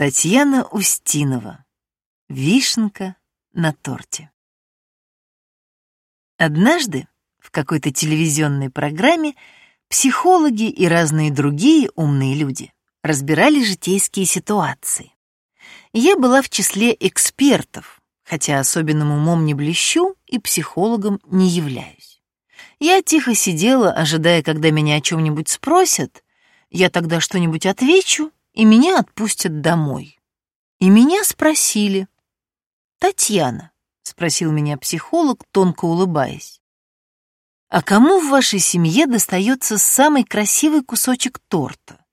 Татьяна Устинова. Вишенка на торте. Однажды в какой-то телевизионной программе психологи и разные другие умные люди разбирали житейские ситуации. Я была в числе экспертов, хотя особенным умом не блещу и психологом не являюсь. Я тихо сидела, ожидая, когда меня о чем-нибудь спросят. Я тогда что-нибудь отвечу, и меня отпустят домой. И меня спросили. «Татьяна», — спросил меня психолог, тонко улыбаясь, «а кому в вашей семье достается самый красивый кусочек торта?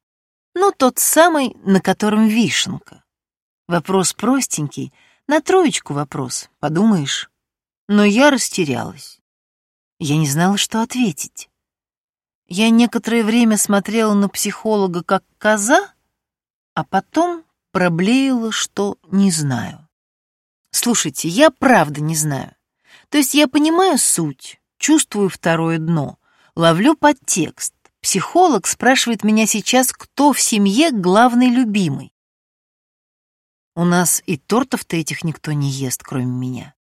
Ну, тот самый, на котором вишенка. Вопрос простенький, на троечку вопрос, подумаешь. Но я растерялась. Я не знала, что ответить. Я некоторое время смотрела на психолога как коза, а потом проблеяла, что не знаю. Слушайте, я правда не знаю. То есть я понимаю суть, чувствую второе дно, ловлю подтекст. Психолог спрашивает меня сейчас, кто в семье главный любимый. У нас и тортов-то этих никто не ест, кроме меня.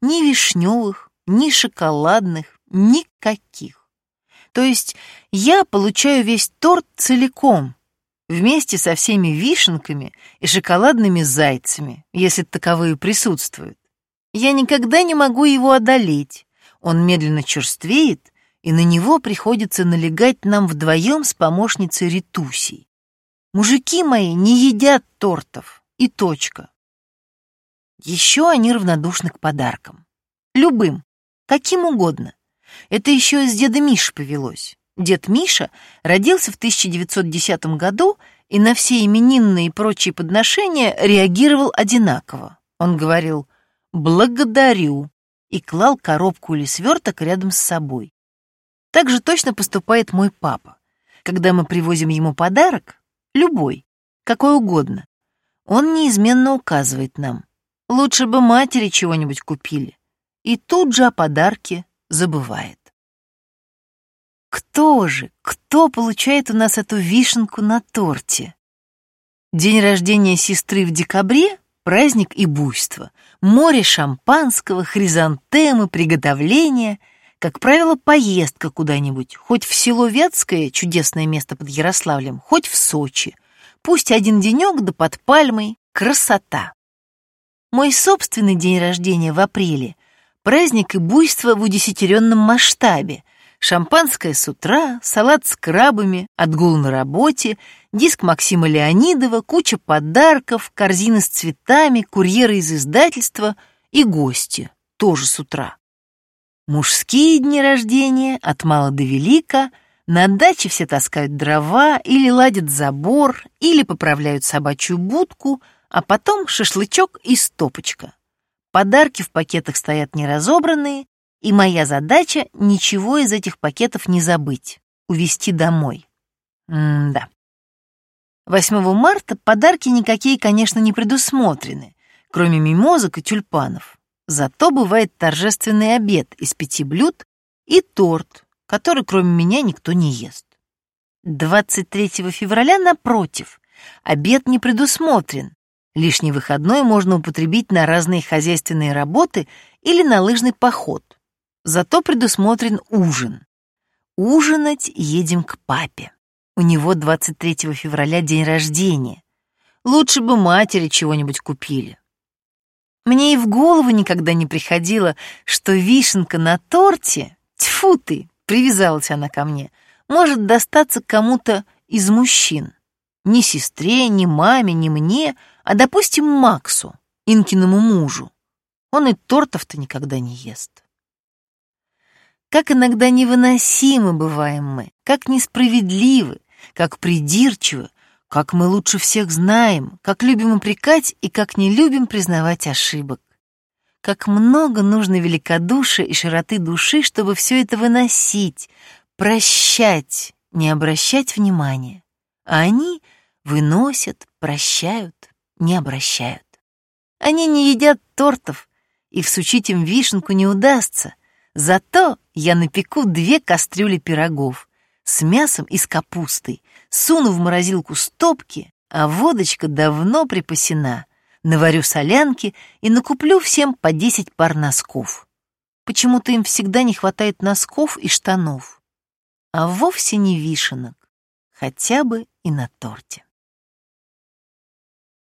Ни вишневых, ни шоколадных, никаких. То есть я получаю весь торт целиком, вместе со всеми вишенками и шоколадными зайцами, если таковые присутствуют. Я никогда не могу его одолеть. Он медленно черствеет, и на него приходится налегать нам вдвоем с помощницей Ритусей. Мужики мои не едят тортов, и точка. Еще они равнодушны к подаркам. Любым, каким угодно. Это еще из деда Миши повелось. Дед Миша родился в 1910 году и на все именинные и прочие подношения реагировал одинаково. Он говорил «благодарю» и клал коробку или сверток рядом с собой. Так же точно поступает мой папа. Когда мы привозим ему подарок, любой, какой угодно, он неизменно указывает нам, лучше бы матери чего-нибудь купили, и тут же о подарке забывает. Кто же, кто получает у нас эту вишенку на торте? День рождения сестры в декабре — праздник и буйство. Море шампанского, хризантемы, приготовления. Как правило, поездка куда-нибудь, хоть в село Вятское, чудесное место под Ярославлем, хоть в Сочи. Пусть один денек да под пальмой. Красота. Мой собственный день рождения в апреле — праздник и буйство в удесятеренном масштабе — Шампанское с утра, салат с крабами, отгул на работе, диск Максима Леонидова, куча подарков, корзины с цветами, курьеры из издательства и гости, тоже с утра. Мужские дни рождения, от мала до велика, на даче все таскают дрова или ладят забор, или поправляют собачью будку, а потом шашлычок и стопочка. Подарки в пакетах стоят неразобранные, и моя задача — ничего из этих пакетов не забыть, увезти домой. М-да. 8 марта подарки никакие, конечно, не предусмотрены, кроме мимозок и тюльпанов. Зато бывает торжественный обед из пяти блюд и торт, который кроме меня никто не ест. 23 февраля, напротив, обед не предусмотрен. Лишний выходной можно употребить на разные хозяйственные работы или на лыжный поход. Зато предусмотрен ужин. Ужинать едем к папе. У него 23 февраля день рождения. Лучше бы матери чего-нибудь купили. Мне и в голову никогда не приходило, что вишенка на торте, тьфу ты, привязалась она ко мне, может достаться кому-то из мужчин. Ни сестре, ни маме, ни мне, а, допустим, Максу, Инкиному мужу. Он и тортов-то никогда не ест. Как иногда невыносимы бываем мы, как несправедливы, как придирчивы, как мы лучше всех знаем, как любим упрекать и как не любим признавать ошибок. Как много нужно великодушия и широты души, чтобы все это выносить, прощать, не обращать внимания. А они выносят, прощают, не обращают. Они не едят тортов, и всучить им вишенку не удастся — Зато я напеку две кастрюли пирогов с мясом и с капустой, суну в морозилку стопки, а водочка давно припасена. Наварю солянки и накуплю всем по десять пар носков. Почему-то им всегда не хватает носков и штанов. А вовсе не вишенок, хотя бы и на торте.